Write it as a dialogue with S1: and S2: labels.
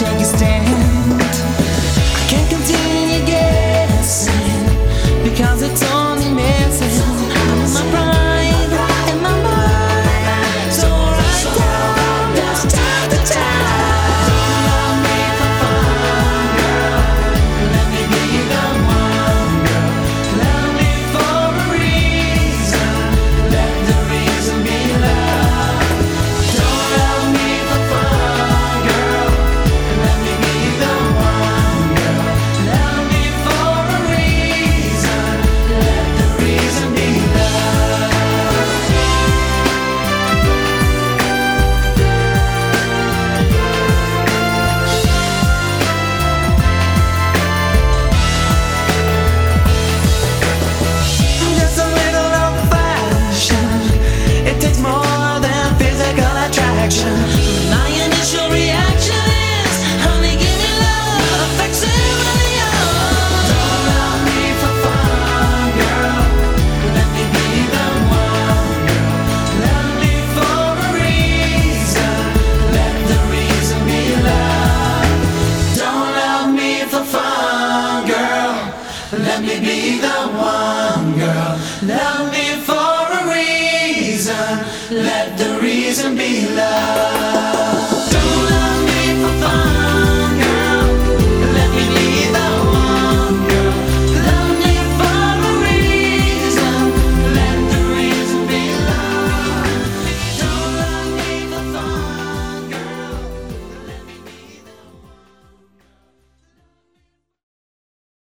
S1: take a stand. I can't continue guessing because it's all. Let me be the one girl. Love me.